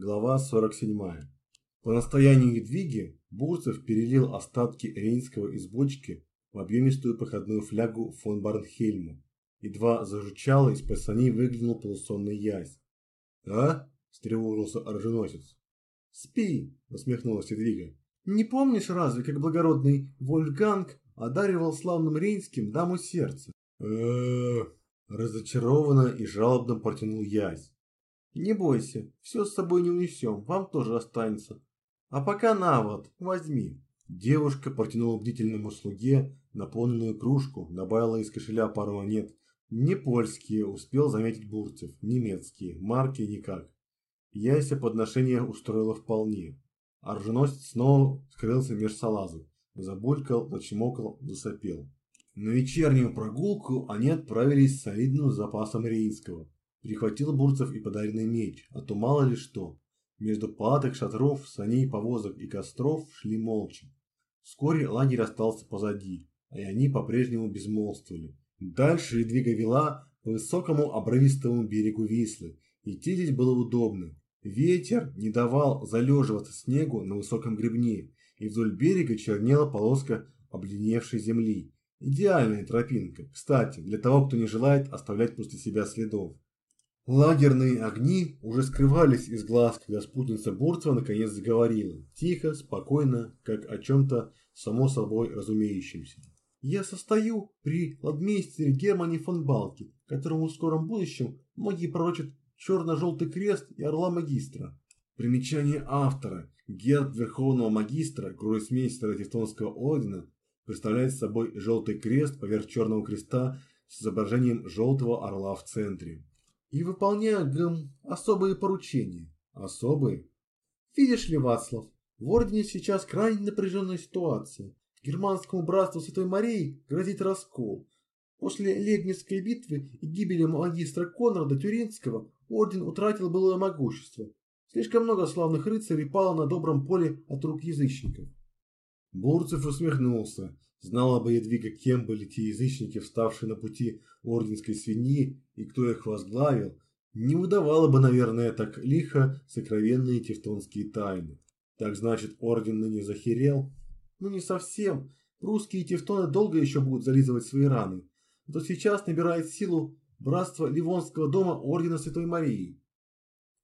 Глава 47. По настоянию Едвиги Бурцев перелил остатки рейнского из бочки в объемистую походную флягу фон Барнхельму. Едва зажучало, из-под саней выглянул полусонный ясь. «А?» – встревожился оруженосец. «Спи!» – усмехнулась Едвига. «Не помнишь разве, как благородный Вольфганг одаривал славным рейнским даму сердца?» э разочарованно и жалобно протянул ясь. Не бойся, все с собой не унесем, вам тоже останется. А пока на вот, возьми. Девушка протянула бдительному слуге наполненную кружку, добавила из кошеля пару монет. Не польские, успел заметить Бурцев, немецкие, марки никак. Яся подношение устроила вполне. Оруженосец снова скрылся меж салазов. Забулькал, зачмокал, засопел. На вечернюю прогулку они отправились с солидным запасом рейнского. Прихватил Бурцев и подаренный меч, а то мало ли что. Между палаток, шатров, саней, повозок и костров шли молча. Вскоре лагерь остался позади, а и они по-прежнему безмолвствовали. Дальше Едвига вела по высокому обрывистому берегу Вислы. Идти здесь было удобно. Ветер не давал залеживаться снегу на высоком гребне, и вдоль берега чернела полоска обледеневшей земли. Идеальная тропинка, кстати, для того, кто не желает оставлять после себя следов. Лагерные огни уже скрывались из глаз, когда спутница Бурцева наконец заговорила, тихо, спокойно, как о чем-то само собой разумеющемся. «Я состою при ладмейстере Германе фон Балке, которому в скором будущем многие пророчат черно-желтый крест и орла магистра». Примечание автора. Герб Верховного Магистра, гроссмейстера Тевтонского ордена, представляет собой желтый крест поверх черного креста с изображением желтого орла в центре и выполняю гм, особые поручения. Особые? Видишь ли, Вацлав, в Ордене сейчас крайне напряженная ситуация. Германскому братству Святой Марии грозит раскол. После Легницкой битвы и гибели магистра Конрада Тюринского Орден утратил былое могущество. Слишком много славных рыцарей пало на добром поле от рук язычников. Бурцев усмехнулся. Знала бы Едвига, кем были те язычники, вставшие на пути орденской свиньи, и кто их возглавил, не выдавала бы, наверное, так лихо сокровенные тевтонские тайны. Так значит, орден ныне захерел? Ну не совсем. Русские тевтоны долго еще будут зализывать свои раны. Но сейчас набирает силу братство Ливонского дома ордена Святой Марии.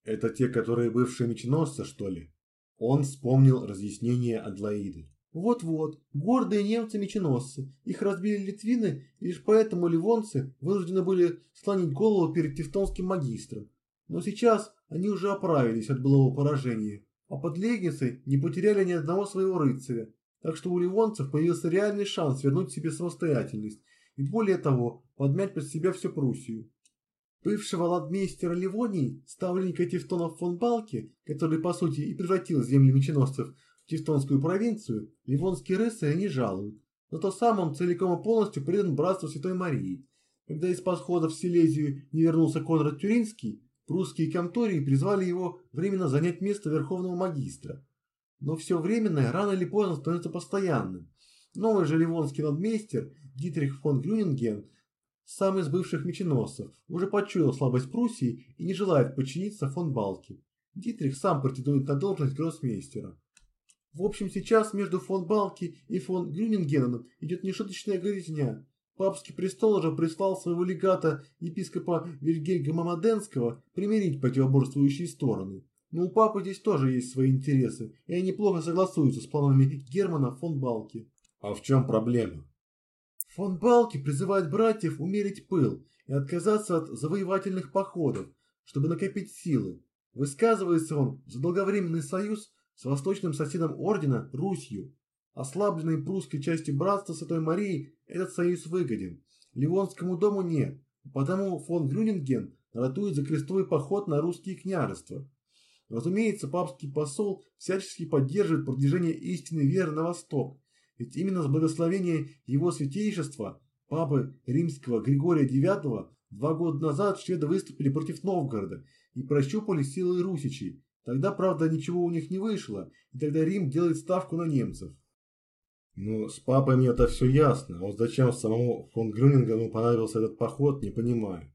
Это те, которые бывшие меченосцы, что ли? Он вспомнил разъяснение Адлоиды. Вот-вот, гордые немцы-меченосцы. Их разбили литвины, и лишь поэтому ливонцы вынуждены были склонить голову перед тевтонским магистром. Но сейчас они уже оправились от былого поражения, а под Легницей не потеряли ни одного своего рыцаря. Так что у ливонцев появился реальный шанс вернуть себе самостоятельность и более того, подмять под себя всю Пруссию. Бывшего ладмейстера Ливонии, ставленника Тевтонов фон Балки, который по сути и превратил земли меченосцев Тевтонскую провинцию ливонские рыцари не жалуют, но то сам он целиком и полностью предан братству Святой Марии. Когда из подхода в Силезию не вернулся Конрад Тюринский, прусские комтории призвали его временно занять место верховного магистра. Но все временное рано или поздно становится постоянным. Новый же ливонский надмейстер Дитрих фон Грюнинген, сам из бывших меченосцев, уже почуял слабость Пруссии и не желает подчиниться фон Балке. Дитрих сам претендует на должность гроссмейстера. В общем, сейчас между фон Балки и фон Грюнингеном идет нешуточная грязня. Папский престол уже прислал своего легата епископа Вильгельма Маденского примирить противоборствующие стороны. Но у папы здесь тоже есть свои интересы, и они плохо согласуются с планами Германа фон Балки. А в чем проблема? Фон Балки призывает братьев умерить пыл и отказаться от завоевательных походов, чтобы накопить силы. Высказывается он за долговременный союз с восточным соседом ордена Русью. Ослабленной прусской частью братства Святой Марии этот союз выгоден. Ливонскому дому нет, потому фон Грюнинген ратует за крестовый поход на русские княжества. Разумеется, папский посол всячески поддерживает продвижение истинной веры на восток, ведь именно с благословения его святейшества, папы римского Григория IX, два года назад шведы выступили против Новгорода и прощупали силы русичей, Тогда, правда, ничего у них не вышло, и тогда Рим делает ставку на немцев. Ну, с папой мне это все ясно, а вот зачем самому фон Грюнингену понадобился этот поход, не понимаю.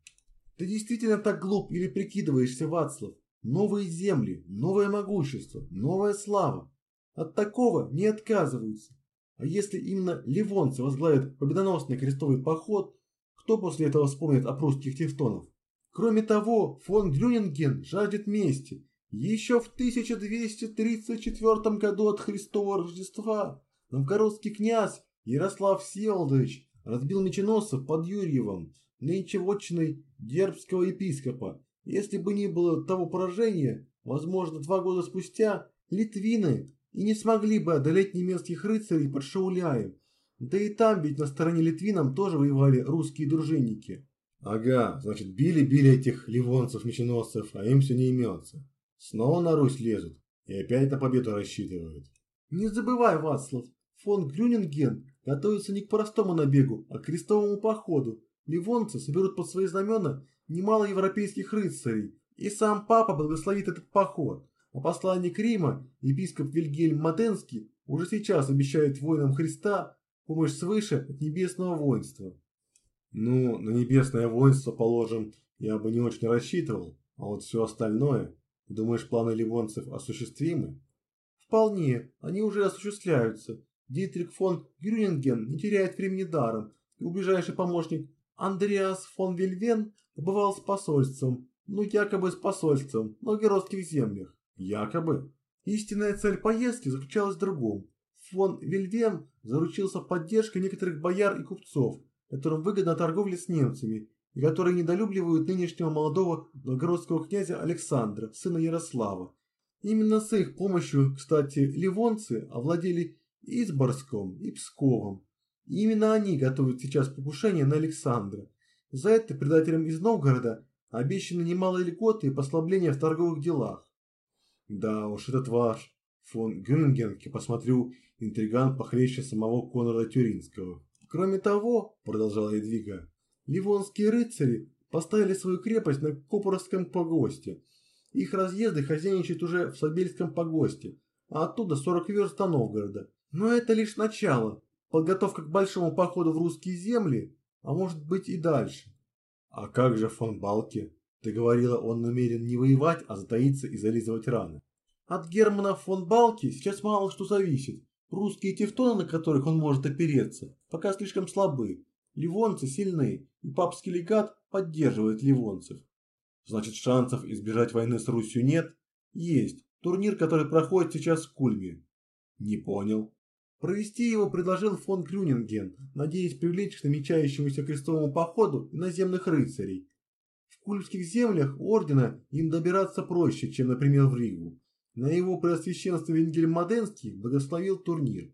Ты действительно так глуп или прикидываешься, Вацлав? Новые земли, новое могущество, новая слава. От такого не отказываются. А если именно ливонцы возглавят победоносный крестовый поход, кто после этого вспомнит о прусских тевтонов? Кроме того, фон Грюнинген жаждет мести. Еще в 1234 году от Христового Рождества новгородский князь Ярослав Всеволодович разбил меченосцев под Юрьевом, нынче вотчиной дербского епископа. Если бы не было того поражения, возможно, два года спустя литвины и не смогли бы одолеть немецких рыцарей под Шауляем. Да и там ведь на стороне литвинам тоже воевали русские дружинники. Ага, значит били-били этих ливонцев-меченосцев, а им все не имется. Снова на Русь лезут и опять на победу рассчитывают. Не забывай, Вацлав, фон Грюнинген готовится не к простому набегу, а к крестовому походу. Ливонцы соберут под свои знамена немало европейских рыцарей, и сам папа благословит этот поход. А посланник Рима, епископ Вильгельм Маденский, уже сейчас обещает воинам Христа помощь свыше от небесного воинства. Ну, на небесное воинство, положим, я бы не очень рассчитывал, а вот все остальное, думаешь, планы ливонцев осуществимы? Вполне, они уже осуществляются. Дитрих фон Грюнинген не теряет времени даром, и ближайший помощник Андреас фон Вильвен побывал с посольством, ну якобы с посольством, в новгородских землях. Якобы. Истинная цель поездки заключалась в другом. Фон Вильвен заручился поддержкой некоторых бояр и купцов, которым выгодна торговля с немцами, и которые недолюбливают нынешнего молодого новгородского князя Александра, сына Ярослава. Именно с их помощью, кстати, ливонцы овладели Изборском и Псковом. И именно они готовят сейчас покушение на Александра. За это предателям из Новгорода обещаны немалые льготы и послабления в торговых делах. Да уж, этот ваш фон Гюнгенке, посмотрю, интриган похлеще самого Конрада Тюринского. Кроме того, продолжала Едвига, ливонские рыцари поставили свою крепость на Копоровском погосте. Их разъезды хозяйничают уже в Сабельском погосте, а оттуда 40 верст до Новгорода. Но это лишь начало, подготовка к большому походу в русские земли, а может быть и дальше. А как же фон Балки? Ты говорила, он намерен не воевать, а затаиться и зализывать раны. От Германа фон Балки сейчас мало что зависит. Русские тевтоны, на которых он может опереться, пока слишком слабы. Ливонцы сильны, и папский легат поддерживает ливонцев. Значит, шансов избежать войны с Русью нет? Есть. Турнир, который проходит сейчас в Кульме. Не понял. Провести его предложил фон Крюнинген, надеясь привлечь к намечающемуся крестовому походу иноземных рыцарей. В кульмских землях ордена им добираться проще, чем, например, в Ригу. На его преосвященство Венгельм Моденский благословил турнир.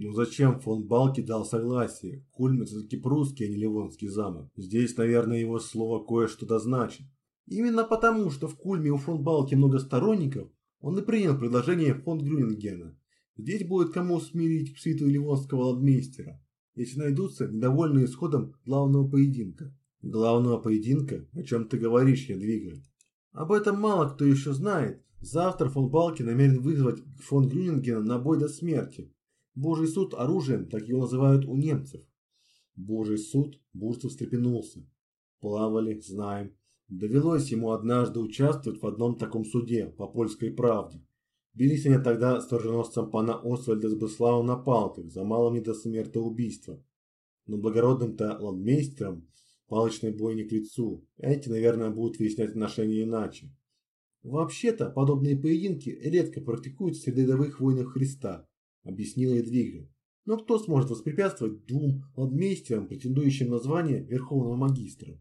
Ну зачем фон Балки дал согласие? Кульм это таки прусский, а не Ливонский замок. Здесь, наверное, его слово кое-что дозначит. Именно потому, что в Кульме у фон Балки много сторонников, он и принял предложение фон Грюнингена. Здесь будет кому смирить к свиту Ливонского ладмейстера, если найдутся недовольные исходом главного поединка. Главного поединка? О чем ты говоришь, Ядвига? Об этом мало кто еще знает. Завтра фон Балки намерен вызвать фон Грюнингена на бой до смерти. Божий суд оружием, так его называют у немцев. Божий суд? Бурцев встрепенулся. Плавали, знаем. Довелось ему однажды участвовать в одном таком суде по польской правде. Бились они тогда с оруженосцем пана Освальда Сбыслава на палках за малым не до смертоубийства. Но благородным-то ладмейстерам Палочный бой не к лицу. Эти, наверное, будут выяснять отношения иначе. Вообще-то, подобные поединки редко практикуются среди рядовых воинов Христа, объяснила Едвига. Но кто сможет воспрепятствовать двум ладмейстерам, претендующим на звание Верховного Магистра?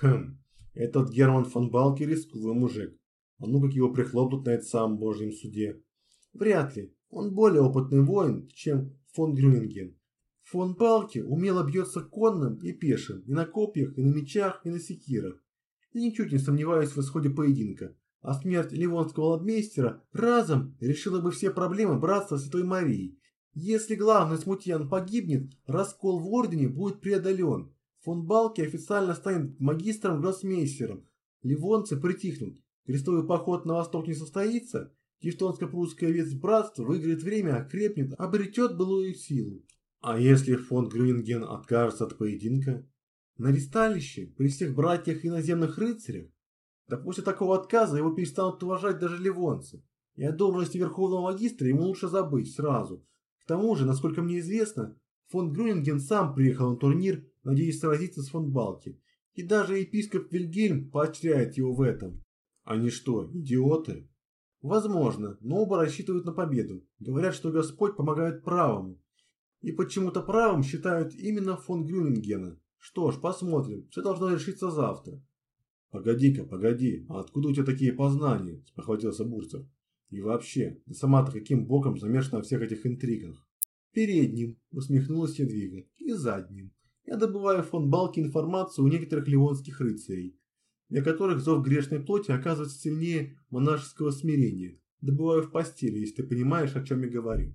Хм, этот Герман фон Балки рисковый мужик. А ну как его прихлопнут на этом самом Божьем суде. Вряд ли. Он более опытный воин, чем фон Грюнинген. Фон Балки умело бьется конным и пешим, и на копьях, и на мечах, и на секирах. И ничуть не сомневаюсь в исходе поединка. А смерть ливонского ладмейстера разом решила бы все проблемы братства Святой Марии. Если главный смутьян погибнет, раскол в ордене будет преодолен. Фон Балки официально станет магистром-гроссмейстером. Ливонцы притихнут. Крестовый поход на восток не состоится. Тевтонско-прусская ветвь братства выиграет время, окрепнет, обретет былую силу. А если фон Грюнген откажется от поединка? На ристалище, при всех братьях иноземных рыцарях? Да после такого отказа его перестанут уважать даже ливонцы. И о должности верховного магистра ему лучше забыть сразу. К тому же, насколько мне известно, фон Грюнинген сам приехал на турнир, надеясь сразиться с фон Балки. И даже епископ Вильгельм поощряет его в этом. Они что, идиоты? Возможно, но оба рассчитывают на победу. Говорят, что Господь помогает правому. И почему-то правым считают именно фон Грюнингена. Что ж, посмотрим. Все должно решиться завтра. Погоди-ка, погоди. А откуда у тебя такие познания? Спохватился Бурцев. И вообще, ты сама-то каким боком замешана во всех этих интригах? Передним, усмехнулась Едвига, и задним. Я добываю фон Балки информацию у некоторых ливонских рыцарей для которых зов грешной плоти оказывается сильнее монашеского смирения. Добываю в постели, если ты понимаешь, о чем я говорю.